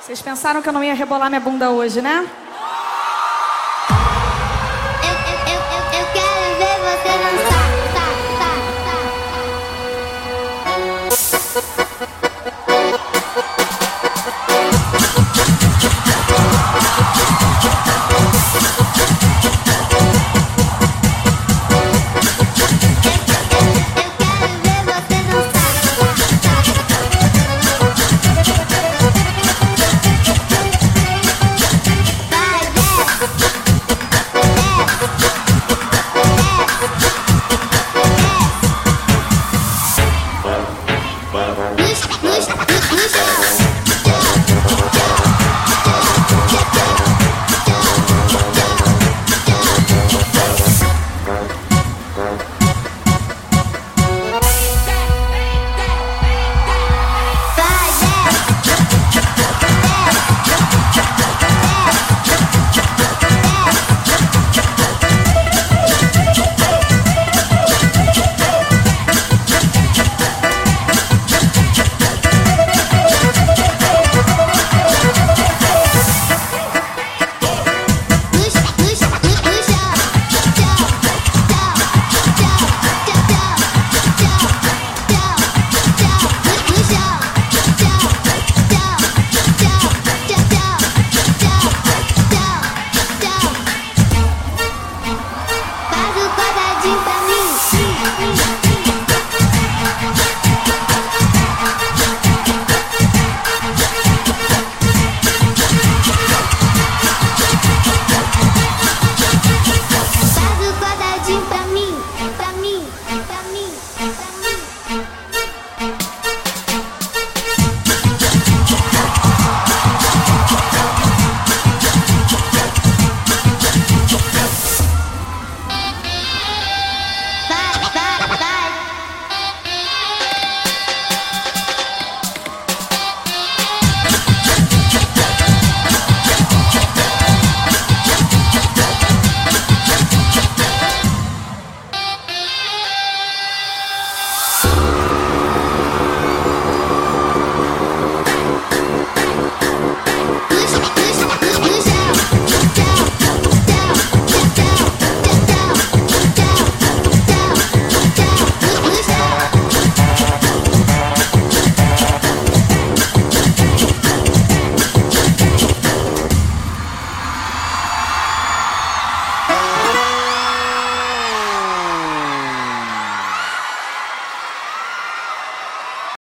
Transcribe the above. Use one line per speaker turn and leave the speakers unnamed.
Vocês pensaram que eu não ia rebolar minha bunda hoje, né?